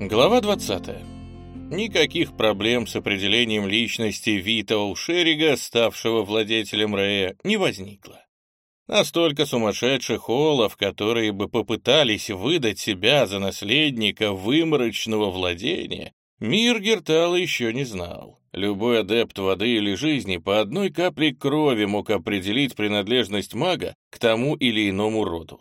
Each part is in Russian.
Глава 20. Никаких проблем с определением личности Вита Олшерига, ставшего владетелем Рея, не возникло. Настолько сумасшедших олов, которые бы попытались выдать себя за наследника выморочного владения, мир Гертала еще не знал. Любой адепт воды или жизни по одной капле крови мог определить принадлежность мага к тому или иному роду.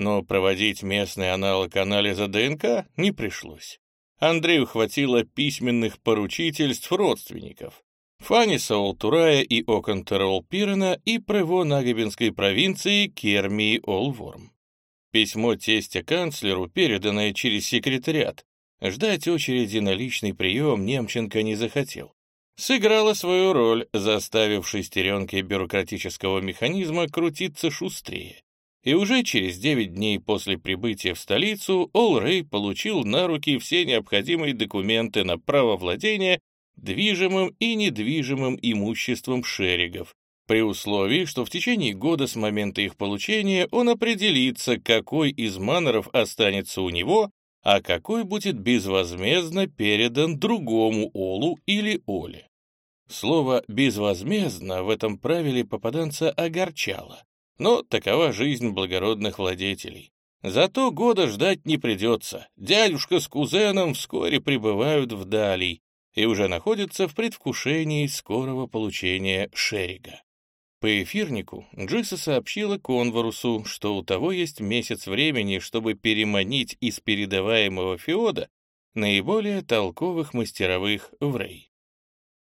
Но проводить местный аналог анализа ДНК не пришлось. Андрею хватило письменных поручительств родственников. Фаниса Олтурая и Оконтерол Пирена и Прево Нагибинской провинции Кермии Олворм. Письмо тестя канцлеру, переданное через секретариат. Ждать очереди на личный прием Немченко не захотел. Сыграла свою роль, заставив шестеренки бюрократического механизма крутиться шустрее. И уже через 9 дней после прибытия в столицу Ол Рэй получил на руки все необходимые документы на право владения движимым и недвижимым имуществом шеригов, при условии, что в течение года с момента их получения он определится, какой из маноров останется у него, а какой будет безвозмездно передан другому Олу или Оле. Слово «безвозмездно» в этом правиле попаданца огорчало. Но такова жизнь благородных владетелей. Зато года ждать не придется. Дядюшка с кузеном вскоре прибывают вдали и уже находятся в предвкушении скорого получения Шерига. По эфирнику Джиса сообщила Конворусу, что у того есть месяц времени, чтобы переманить из передаваемого феода наиболее толковых мастеровых в Рей.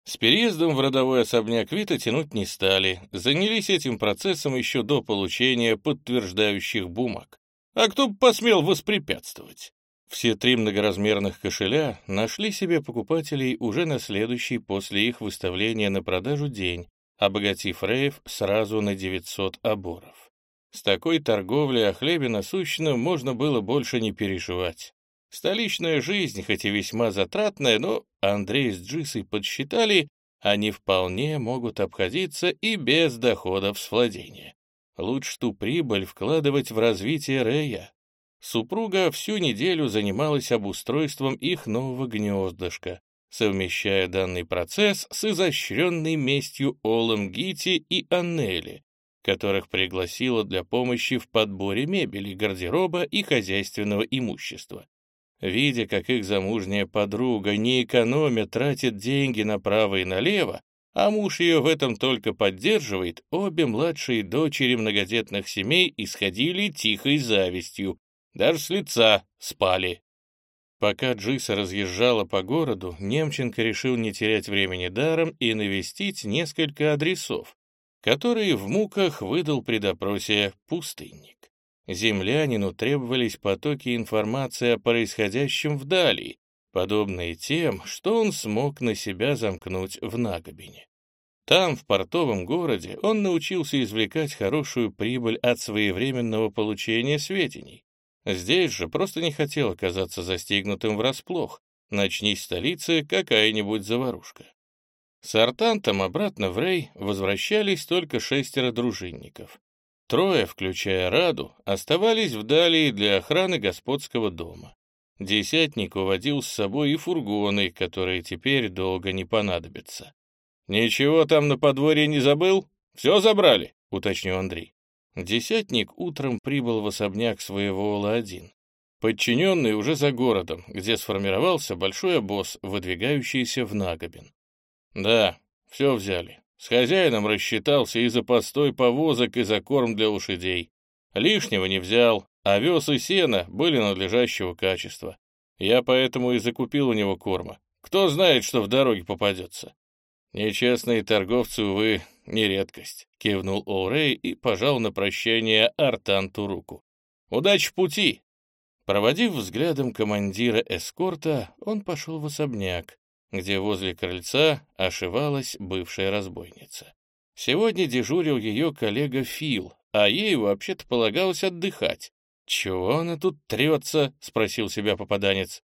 С переездом в родовой особняк Вита тянуть не стали, занялись этим процессом еще до получения подтверждающих бумаг. А кто бы посмел воспрепятствовать? Все три многоразмерных кошеля нашли себе покупателей уже на следующий после их выставления на продажу день, обогатив Рейв сразу на 900 оборов. С такой торговлей о хлебе насущном можно было больше не переживать. Столичная жизнь, хоть и весьма затратная, но Андрей с Джисой подсчитали, они вполне могут обходиться и без доходов с владения. Лучше ту прибыль вкладывать в развитие Рея. Супруга всю неделю занималась обустройством их нового гнездышка, совмещая данный процесс с изощренной местью Олом Гити и Аннели, которых пригласила для помощи в подборе мебели, гардероба и хозяйственного имущества. Видя, как их замужняя подруга, не экономя, тратит деньги направо и налево, а муж ее в этом только поддерживает, обе младшие дочери многодетных семей исходили тихой завистью, даже с лица спали. Пока Джиса разъезжала по городу, Немченко решил не терять времени даром и навестить несколько адресов, которые в муках выдал при допросе пустынник. Землянину требовались потоки информации о происходящем вдали, подобные тем, что он смог на себя замкнуть в Нагобине. Там, в портовом городе, он научился извлекать хорошую прибыль от своевременного получения сведений. Здесь же просто не хотел оказаться застигнутым врасплох, начнись в столице какая-нибудь заварушка. С Артантом обратно в Рей возвращались только шестеро дружинников. Трое, включая Раду, оставались вдали для охраны господского дома. Десятник уводил с собой и фургоны, которые теперь долго не понадобятся. «Ничего там на подворье не забыл? Все забрали?» — уточнил Андрей. Десятник утром прибыл в особняк своего Ола-1. Подчиненный уже за городом, где сформировался большой обоз, выдвигающийся в Нагобин. «Да, все взяли. С хозяином рассчитался и за постой повозок, и за корм для лошадей. Лишнего не взял, овес и сено были надлежащего качества. Я поэтому и закупил у него корма. Кто знает, что в дороге попадется. Нечестные торговцы, увы, не редкость, — кивнул О'Рей и пожал на прощание Артанту руку. Удачи в пути! Проводив взглядом командира эскорта, он пошел в особняк, где возле крыльца ошивалась бывшая разбойница. Сегодня дежурил ее коллега Фил, а ей вообще-то полагалось отдыхать. «Чего она тут трется?» — спросил себя попаданец.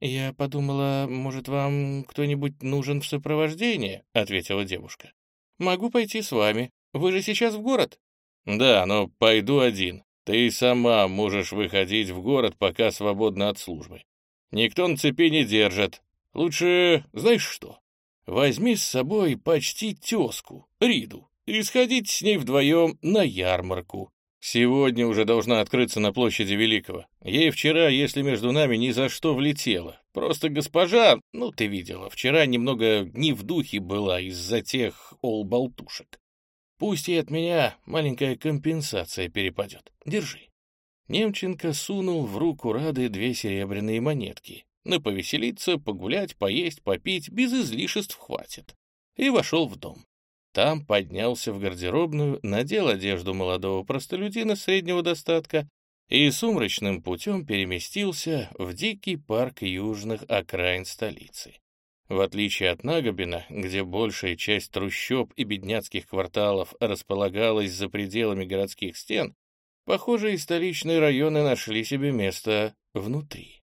«Я подумала, может, вам кто-нибудь нужен в сопровождении?» — ответила девушка. «Могу пойти с вами. Вы же сейчас в город?» «Да, но пойду один. Ты сама можешь выходить в город, пока свободна от службы. Никто на цепи не держит. Лучше, знаешь что, возьми с собой почти тезку, Риду, и сходите с ней вдвоем на ярмарку. Сегодня уже должна открыться на площади Великого. Ей вчера, если между нами, ни за что влетело. Просто госпожа, ну, ты видела, вчера немного не в духе была из-за тех ол-болтушек. Пусть и от меня маленькая компенсация перепадет. Держи. Немченко сунул в руку Рады две серебряные монетки. На повеселиться, погулять, поесть, попить, без излишеств хватит. И вошел в дом. Там поднялся в гардеробную, надел одежду молодого простолюдина среднего достатка и сумрачным путем переместился в дикий парк южных окраин столицы. В отличие от Нагобина, где большая часть трущоб и бедняцких кварталов располагалась за пределами городских стен, похоже, и столичные районы нашли себе место внутри.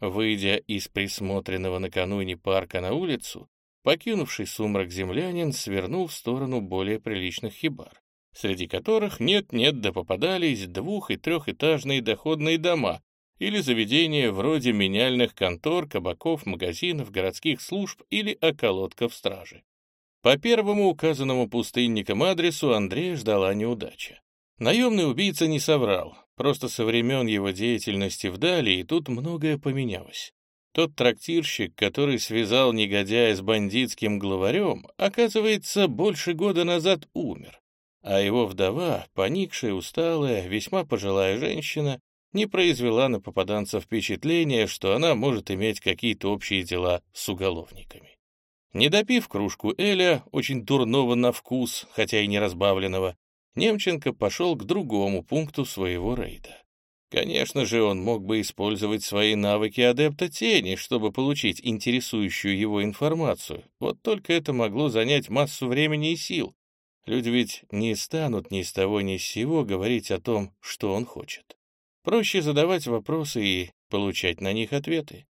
Выйдя из присмотренного накануне парка на улицу, покинувший сумрак землянин свернул в сторону более приличных хибар, среди которых нет-нет да попадались двух- и трехэтажные доходные дома или заведения вроде меняльных контор, кабаков, магазинов, городских служб или околотков стражи. По первому указанному пустынникам адресу Андрея ждала неудача. Наемный убийца не соврал, просто со времен его деятельности в Далии тут многое поменялось. Тот трактирщик, который связал негодяя с бандитским главарем, оказывается, больше года назад умер, а его вдова, поникшая, усталая, весьма пожилая женщина, не произвела на попаданца впечатления, что она может иметь какие-то общие дела с уголовниками. Не допив кружку Эля, очень дурного на вкус, хотя и не разбавленного, Немченко пошел к другому пункту своего рейда. Конечно же, он мог бы использовать свои навыки адепта тени, чтобы получить интересующую его информацию, вот только это могло занять массу времени и сил. Люди ведь не станут ни с того ни с сего говорить о том, что он хочет. Проще задавать вопросы и получать на них ответы.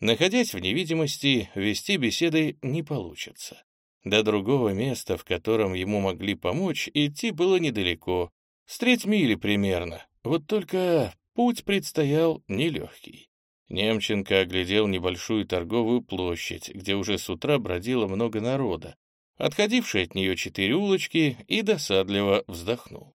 Находясь в невидимости, вести беседы не получится. До другого места, в котором ему могли помочь, идти было недалеко, с треть мили примерно. Вот только путь предстоял нелегкий. Немченко оглядел небольшую торговую площадь, где уже с утра бродило много народа, отходившие от нее четыре улочки, и досадливо вздохнул.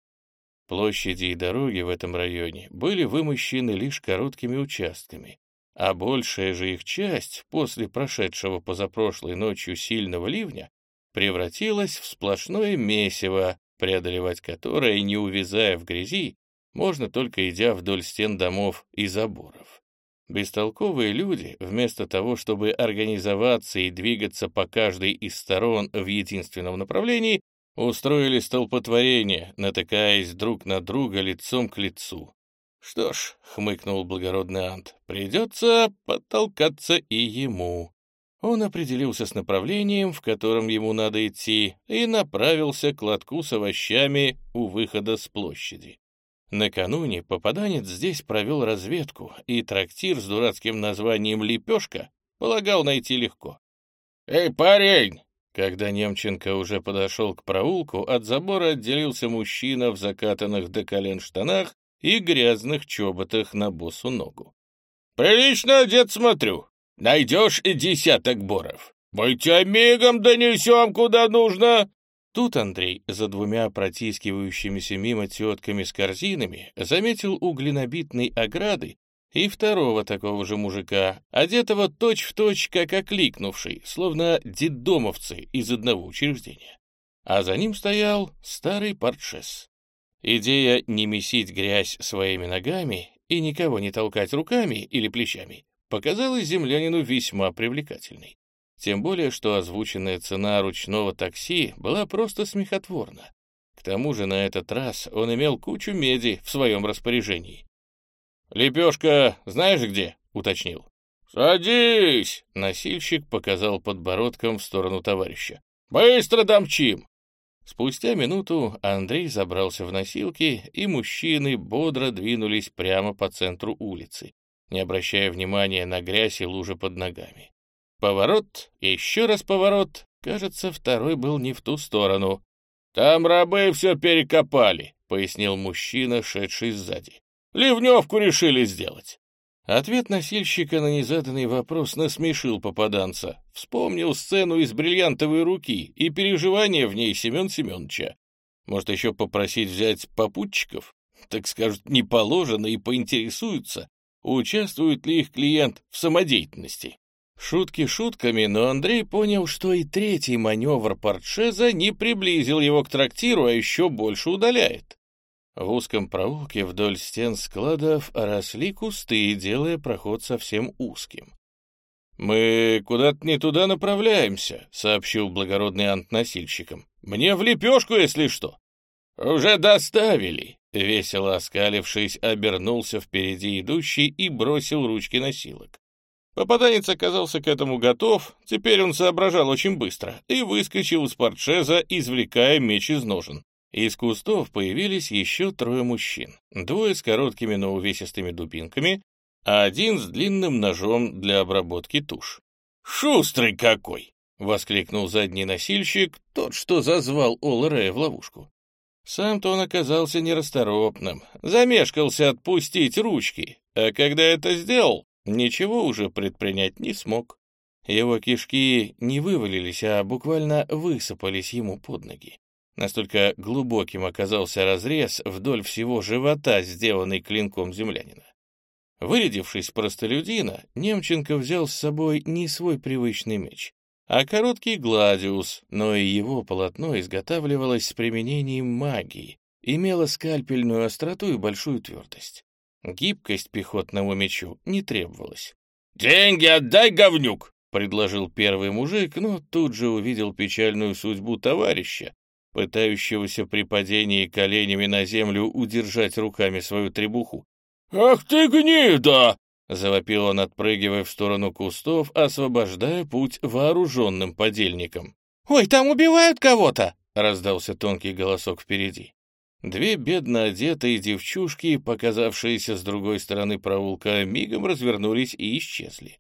Площади и дороги в этом районе были вымощены лишь короткими участками, а большая же их часть после прошедшего позапрошлой ночью сильного ливня превратилась в сплошное месиво, преодолевать которое, не увязая в грязи, можно только идя вдоль стен домов и заборов. Бестолковые люди, вместо того, чтобы организоваться и двигаться по каждой из сторон в единственном направлении, устроили столпотворение, натыкаясь друг на друга лицом к лицу. «Что ж», — хмыкнул благородный Ант, — «придется подтолкаться и ему». Он определился с направлением, в котором ему надо идти, и направился к лотку с овощами у выхода с площади. Накануне попаданец здесь провел разведку, и трактир с дурацким названием «Лепешка» полагал найти легко. «Эй, парень!» Когда Немченко уже подошел к проулку, от забора отделился мужчина в закатанных до колен штанах и грязных чоботах на босу ногу. «Прилично одет, смотрю. Найдешь десяток боров. Мы тебя мигом донесем, куда нужно!» Тут Андрей, за двумя протискивающимися мимо тетками с корзинами, заметил у глинобитной ограды и второго такого же мужика, одетого точь-в-точь, точь, как окликнувший, словно деддомовцы из одного учреждения. А за ним стоял старый портшес. Идея не месить грязь своими ногами и никого не толкать руками или плечами показалась землянину весьма привлекательной. Тем более, что озвученная цена ручного такси была просто смехотворна. К тому же на этот раз он имел кучу меди в своем распоряжении. «Лепешка знаешь где?» — уточнил. «Садись!» — носильщик показал подбородком в сторону товарища. «Быстро домчим!» Спустя минуту Андрей забрался в носилки, и мужчины бодро двинулись прямо по центру улицы, не обращая внимания на грязь и лужи под ногами. Поворот, еще раз поворот, кажется, второй был не в ту сторону. «Там рабы все перекопали», — пояснил мужчина, шедший сзади. Ливневку решили сделать. Ответ носильщика на незаданный вопрос насмешил попаданца. Вспомнил сцену из «Бриллиантовой руки» и переживания в ней Семен Семеновича. Может, еще попросить взять попутчиков? Так скажут, не положено и поинтересуются, участвует ли их клиент в самодеятельности. Шутки шутками, но Андрей понял, что и третий маневр Портшеза не приблизил его к трактиру, а еще больше удаляет. В узком проулке вдоль стен складов росли кусты, делая проход совсем узким. «Мы куда-то не туда направляемся», — сообщил благородный ант носильщикам. «Мне в лепешку, если что». «Уже доставили», — весело оскалившись, обернулся впереди идущий и бросил ручки носилок. Попаданец оказался к этому готов, теперь он соображал очень быстро и выскочил из портшеза, извлекая меч из ножен. Из кустов появились еще трое мужчин. Двое с короткими, но увесистыми дубинками, а один с длинным ножом для обработки туш. «Шустрый какой!» — воскликнул задний носильщик, тот, что зазвал Оларея в ловушку. Сам-то он оказался нерасторопным, замешкался отпустить ручки, а когда это сделал, ничего уже предпринять не смог. Его кишки не вывалились, а буквально высыпались ему под ноги. Настолько глубоким оказался разрез вдоль всего живота, сделанный клинком землянина. Вырядившись простолюдина, Немченко взял с собой не свой привычный меч, а короткий гладиус, но и его полотно изготавливалось с применением магии, имело скальпельную остроту и большую твердость. Гибкость пехотному мечу не требовалась. «Деньги отдай, говнюк!» — предложил первый мужик, но тут же увидел печальную судьбу товарища, пытающегося при падении коленями на землю удержать руками свою требуху. «Ах ты гнида!» — завопил он, отпрыгивая в сторону кустов, освобождая путь вооруженным подельникам. «Ой, там убивают кого-то!» — раздался тонкий голосок впереди. Две бедно одетые девчушки, показавшиеся с другой стороны проулка, мигом развернулись и исчезли.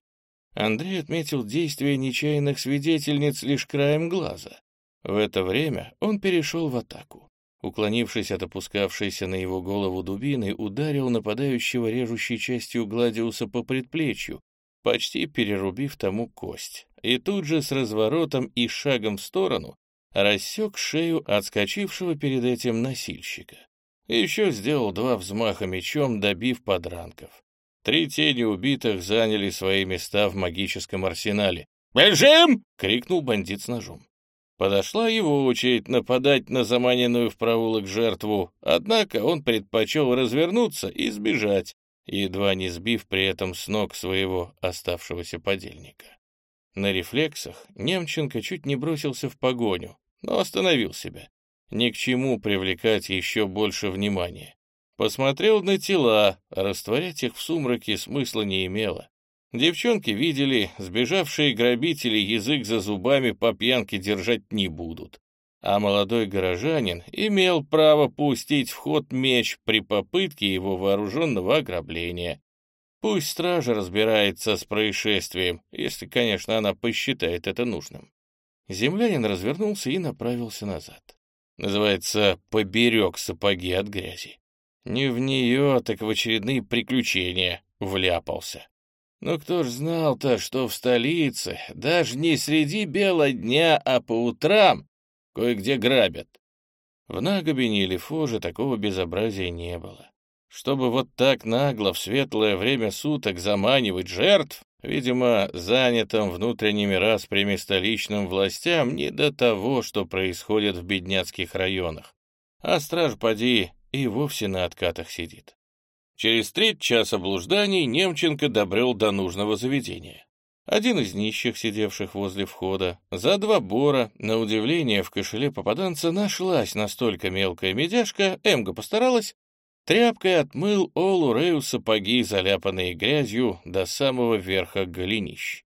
Андрей отметил действия нечаянных свидетельниц лишь краем глаза. В это время он перешел в атаку. Уклонившись от опускавшейся на его голову дубины, ударил нападающего режущей частью Гладиуса по предплечью, почти перерубив тому кость, и тут же с разворотом и шагом в сторону рассек шею отскочившего перед этим носильщика. Еще сделал два взмаха мечом, добив подранков. Три тени убитых заняли свои места в магическом арсенале. «Бежим!» — крикнул бандит с ножом. Подошла его очередь нападать на заманенную в проулок жертву, однако он предпочел развернуться и сбежать, едва не сбив при этом с ног своего оставшегося подельника. На рефлексах Немченко чуть не бросился в погоню, но остановил себя. Ни к чему привлекать еще больше внимания. Посмотрел на тела, растворять их в сумраке смысла не имело. Девчонки видели, сбежавшие грабители язык за зубами по пьянке держать не будут. А молодой горожанин имел право пустить в ход меч при попытке его вооруженного ограбления. Пусть стража разбирается с происшествием, если, конечно, она посчитает это нужным. Землянин развернулся и направился назад. Называется «поберег сапоги от грязи». Не в нее, так в очередные приключения вляпался. Но кто ж знал-то, что в столице, даже не среди бела дня, а по утрам, кое-где грабят? В Нагобине или Фоже такого безобразия не было. Чтобы вот так нагло в светлое время суток заманивать жертв, видимо, занятым внутренними распрями столичным властям не до того, что происходит в бедняцких районах. А страж поди и вовсе на откатах сидит. Через треть часа блужданий Немченко добрел до нужного заведения. Один из нищих, сидевших возле входа, за два бора, на удивление, в кошеле попаданца нашлась настолько мелкая медяшка, Эмга постаралась, тряпкой отмыл Олу Рею сапоги, заляпанные грязью, до самого верха голенищ.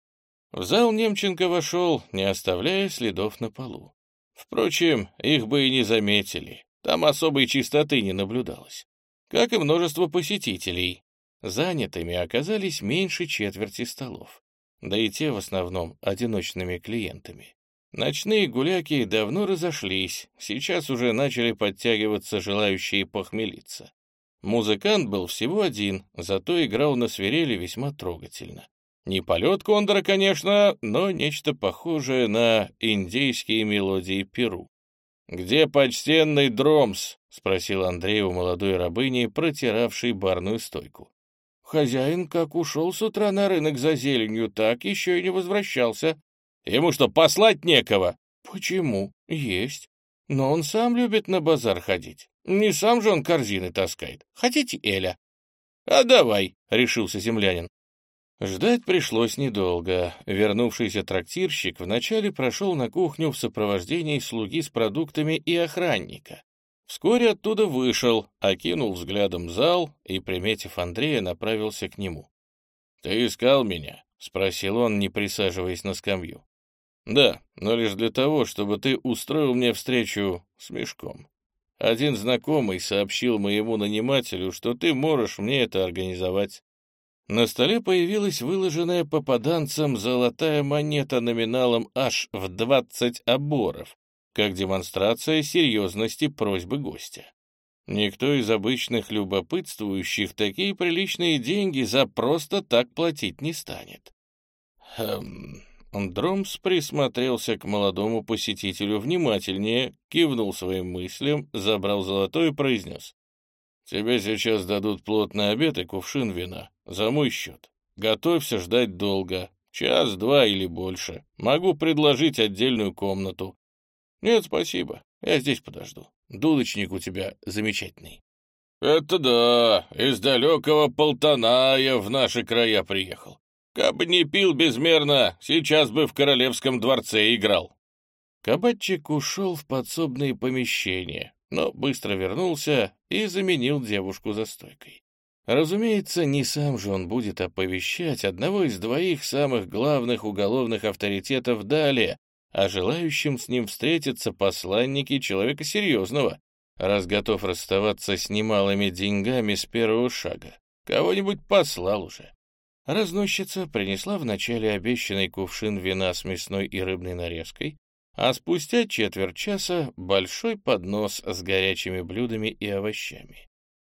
В зал Немченко вошел, не оставляя следов на полу. Впрочем, их бы и не заметили, там особой чистоты не наблюдалось как и множество посетителей. Занятыми оказались меньше четверти столов, да и те в основном одиночными клиентами. Ночные гуляки давно разошлись, сейчас уже начали подтягиваться желающие похмелиться. Музыкант был всего один, зато играл на свирели весьма трогательно. Не полет кондора, конечно, но нечто похожее на индейские мелодии Перу. «Где почтенный Дромс?» — спросил Андрей у молодой рабыни, протиравшей барную стойку. «Хозяин как ушел с утра на рынок за зеленью, так еще и не возвращался. Ему что, послать некого?» «Почему? Есть. Но он сам любит на базар ходить. Не сам же он корзины таскает. Хотите Эля?» «А давай», — решился землянин. Ждать пришлось недолго. Вернувшийся трактирщик вначале прошел на кухню в сопровождении слуги с продуктами и охранника. Вскоре оттуда вышел, окинул взглядом зал и, приметив Андрея, направился к нему. «Ты искал меня?» — спросил он, не присаживаясь на скамью. «Да, но лишь для того, чтобы ты устроил мне встречу с мешком. Один знакомый сообщил моему нанимателю, что ты можешь мне это организовать. На столе появилась выложенная попаданцем золотая монета номиналом аж в 20 оборов, как демонстрация серьезности просьбы гостя. Никто из обычных любопытствующих такие приличные деньги за просто так платить не станет. Хм... Дромс присмотрелся к молодому посетителю внимательнее, кивнул своим мыслям, забрал золотой и произнес. «Тебе сейчас дадут плотный обед и кувшин вина. За мой счет. Готовься ждать долго. Час, два или больше. Могу предложить отдельную комнату. Нет, спасибо. Я здесь подожду. Дудочник у тебя замечательный. Это да, из далекого Полтона я в наши края приехал. Кабы не пил безмерно, сейчас бы в королевском дворце играл. Кабатчик ушел в подсобные помещения, но быстро вернулся и заменил девушку за стойкой. Разумеется, не сам же он будет оповещать одного из двоих самых главных уголовных авторитетов далее, а желающим с ним встретиться посланники человека серьезного, раз готов расставаться с немалыми деньгами с первого шага. Кого-нибудь послал уже. Разносчица принесла вначале обещанный кувшин вина с мясной и рыбной нарезкой, а спустя четверть часа большой поднос с горячими блюдами и овощами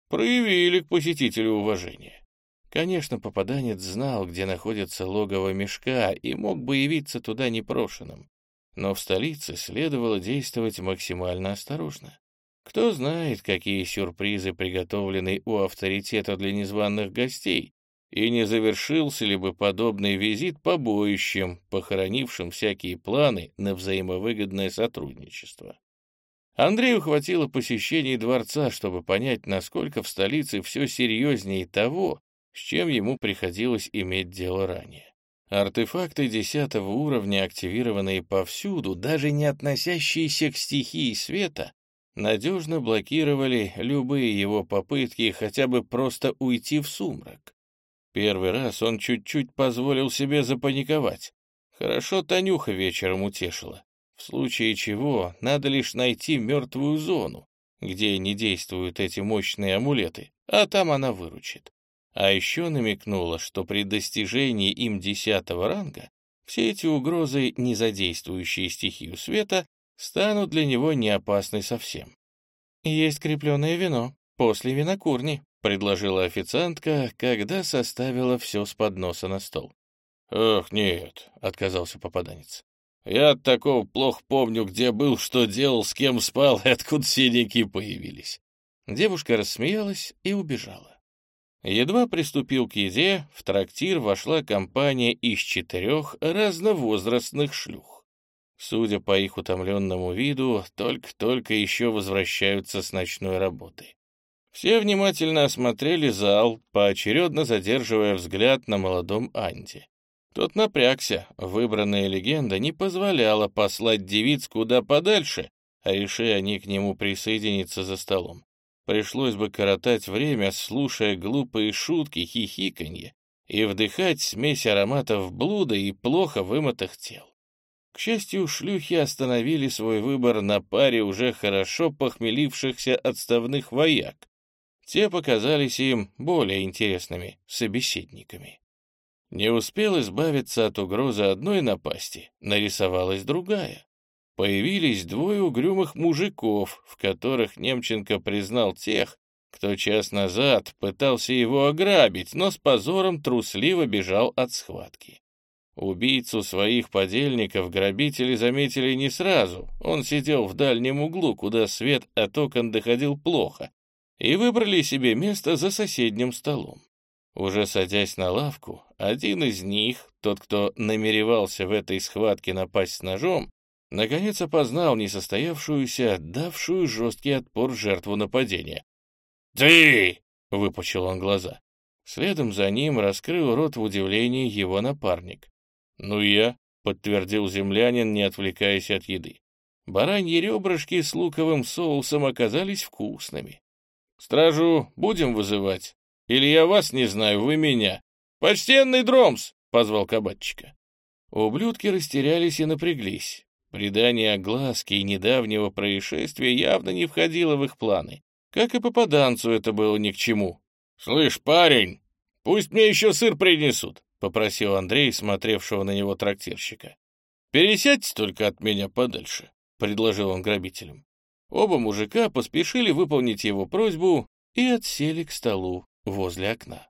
проявили к посетителю уважение. Конечно, попаданец знал, где находится логово мешка, и мог бы явиться туда непрошенным. Но в столице следовало действовать максимально осторожно. Кто знает, какие сюрпризы приготовлены у авторитета для незваных гостей, и не завершился ли бы подобный визит побоищем, похоронившим всякие планы на взаимовыгодное сотрудничество. Андрею хватило посещений дворца, чтобы понять, насколько в столице все серьезнее того, с чем ему приходилось иметь дело ранее. Артефакты десятого уровня, активированные повсюду, даже не относящиеся к стихии света, надежно блокировали любые его попытки хотя бы просто уйти в сумрак. Первый раз он чуть-чуть позволил себе запаниковать. Хорошо Танюха вечером утешила. В случае чего надо лишь найти мертвую зону, где не действуют эти мощные амулеты, а там она выручит. А еще намекнула, что при достижении им десятого ранга все эти угрозы, не задействующие стихию света, станут для него не опасны совсем. «Есть крепленное вино, после винокурни», — предложила официантка, когда составила все с подноса на стол. «Ох, нет», — отказался попаданец. Я от такого плохо помню, где был, что делал, с кем спал и откуда синяки появились. Девушка рассмеялась и убежала. Едва приступил к еде, в трактир вошла компания из четырех разновозрастных шлюх. Судя по их утомленному виду, только-только еще возвращаются с ночной работы. Все внимательно осмотрели зал, поочередно задерживая взгляд на молодом Анде. Тот напрягся, выбранная легенда не позволяла послать девиц куда подальше, а реши они к нему присоединиться за столом. Пришлось бы коротать время, слушая глупые шутки, хихиканье и вдыхать смесь ароматов блуда и плохо вымытых тел. К счастью, шлюхи остановили свой выбор на паре уже хорошо похмелившихся отставных вояк. Те показались им более интересными собеседниками. Не успел избавиться от угрозы одной напасти, нарисовалась другая. Появились двое угрюмых мужиков, в которых Немченко признал тех, кто час назад пытался его ограбить, но с позором трусливо бежал от схватки. Убийцу своих подельников грабители заметили не сразу, он сидел в дальнем углу, куда свет от окон доходил плохо, и выбрали себе место за соседним столом. Уже садясь на лавку, один из них, тот, кто намеревался в этой схватке напасть с ножом, наконец опознал несостоявшуюся, давшую жесткий отпор жертву нападения. «Ты!» — выпучил он глаза. Следом за ним раскрыл рот в удивлении его напарник. «Ну я», — подтвердил землянин, не отвлекаясь от еды. Бараньи ребрышки с луковым соусом оказались вкусными. «Стражу будем вызывать? Или я вас не знаю, вы меня?» «Почтенный Дромс!» — позвал кабачика. Ублюдки растерялись и напряглись. Предание огласки и недавнего происшествия явно не входило в их планы. Как и попаданцу это было ни к чему. «Слышь, парень, пусть мне еще сыр принесут», — попросил Андрей, смотревшего на него трактирщика. «Пересядьте только от меня подальше», — предложил он грабителям. Оба мужика поспешили выполнить его просьбу и отсели к столу возле окна.